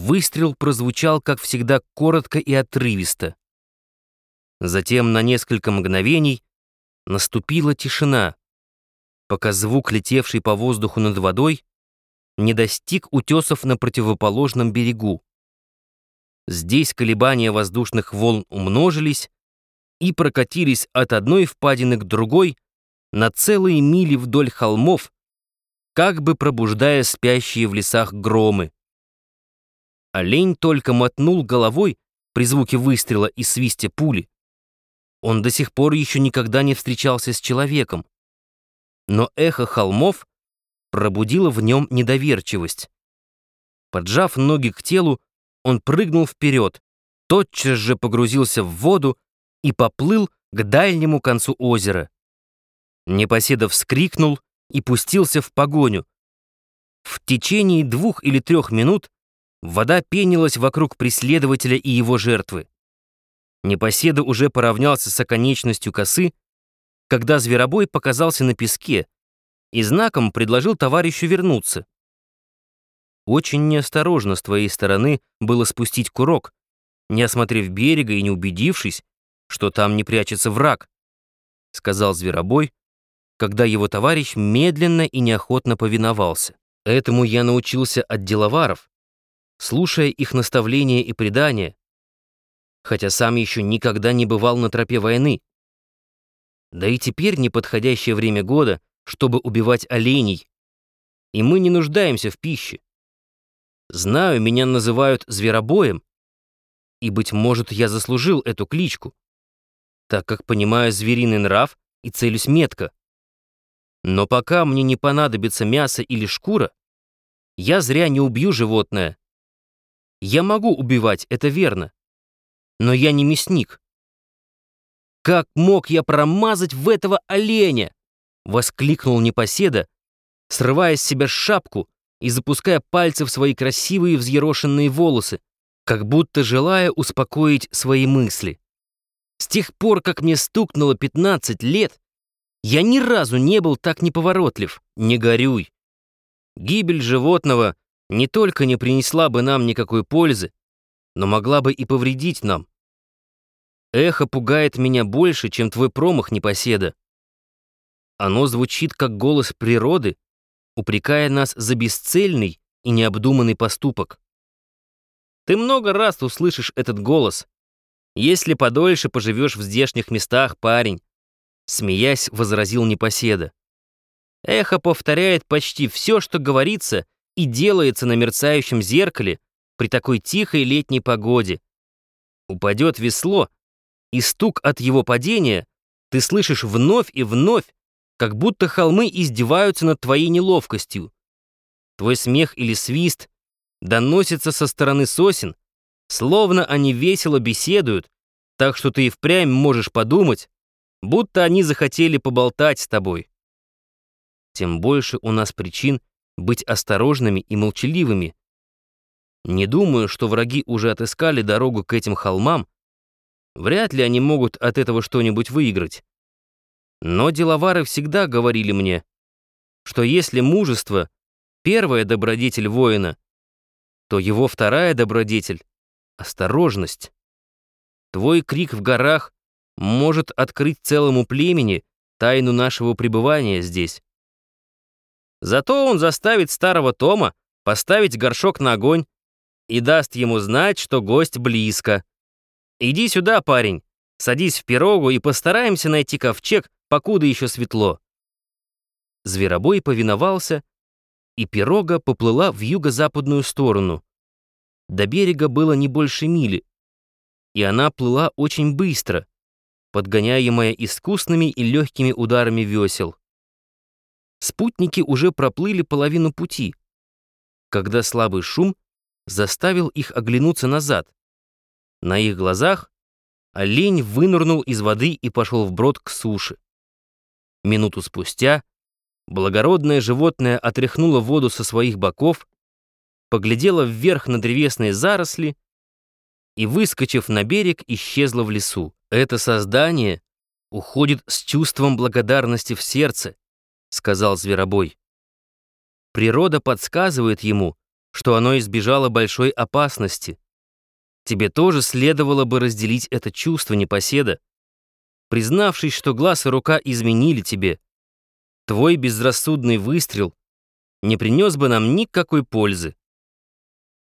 Выстрел прозвучал, как всегда, коротко и отрывисто. Затем на несколько мгновений наступила тишина, пока звук, летевший по воздуху над водой, не достиг утесов на противоположном берегу. Здесь колебания воздушных волн умножились и прокатились от одной впадины к другой на целые мили вдоль холмов, как бы пробуждая спящие в лесах громы. Олень только мотнул головой при звуке выстрела и свисте пули. Он до сих пор еще никогда не встречался с человеком. Но эхо холмов пробудило в нем недоверчивость. Поджав ноги к телу, он прыгнул вперед, тотчас же погрузился в воду и поплыл к дальнему концу озера. Непоседа вскрикнул и пустился в погоню. В течение двух или трех минут вода пенилась вокруг преследователя и его жертвы. Непоседа уже поравнялся с оконечностью косы, когда зверобой показался на песке и знаком предложил товарищу вернуться. Очень неосторожно с твоей стороны было спустить курок, не осмотрев берега и не убедившись, что там не прячется враг, сказал зверобой, когда его товарищ медленно и неохотно повиновался. Этому я научился от деловаров, слушая их наставления и предания, хотя сам еще никогда не бывал на тропе войны. Да и теперь неподходящее время года, чтобы убивать оленей, и мы не нуждаемся в пище. Знаю, меня называют зверобоем, и, быть может, я заслужил эту кличку, так как понимаю звериный нрав и целюсь метко. Но пока мне не понадобится мясо или шкура, я зря не убью животное. Я могу убивать, это верно, но я не мясник. «Как мог я промазать в этого оленя?» — воскликнул непоседа, срывая с себя шапку и запуская пальцы в свои красивые взъерошенные волосы, как будто желая успокоить свои мысли. С тех пор, как мне стукнуло 15 лет, я ни разу не был так неповоротлив. Не горюй. Гибель животного не только не принесла бы нам никакой пользы, но могла бы и повредить нам. Эхо пугает меня больше, чем твой промах, непоседа. Оно звучит как голос природы, упрекая нас за бесцельный и необдуманный поступок. Ты много раз услышишь этот голос, если подольше поживешь в здешних местах, парень, смеясь, возразил непоседа. Эхо повторяет почти все, что говорится и делается на мерцающем зеркале при такой тихой летней погоде. Упадет весло, и стук от его падения ты слышишь вновь и вновь, как будто холмы издеваются над твоей неловкостью. Твой смех или свист доносится со стороны сосен, словно они весело беседуют, так что ты и впрямь можешь подумать, будто они захотели поболтать с тобой. Тем больше у нас причин быть осторожными и молчаливыми. Не думаю, что враги уже отыскали дорогу к этим холмам, Вряд ли они могут от этого что-нибудь выиграть. Но деловары всегда говорили мне, что если мужество — первая добродетель воина, то его вторая добродетель — осторожность. Твой крик в горах может открыть целому племени тайну нашего пребывания здесь. Зато он заставит старого Тома поставить горшок на огонь и даст ему знать, что гость близко. «Иди сюда, парень, садись в пирогу и постараемся найти ковчег, покуда еще светло». Зверобой повиновался, и пирога поплыла в юго-западную сторону. До берега было не больше мили, и она плыла очень быстро, подгоняемая искусными и легкими ударами весел. Спутники уже проплыли половину пути, когда слабый шум заставил их оглянуться назад. На их глазах олень вынырнул из воды и пошел вброд к суше. Минуту спустя благородное животное отряхнуло воду со своих боков, поглядело вверх на древесные заросли и, выскочив на берег, исчезло в лесу. Это создание уходит с чувством благодарности в сердце, сказал Зверобой. Природа подсказывает ему, что оно избежало большой опасности. Тебе тоже следовало бы разделить это чувство непоседа, признавшись, что глаз и рука изменили тебе. Твой безрассудный выстрел не принес бы нам никакой пользы.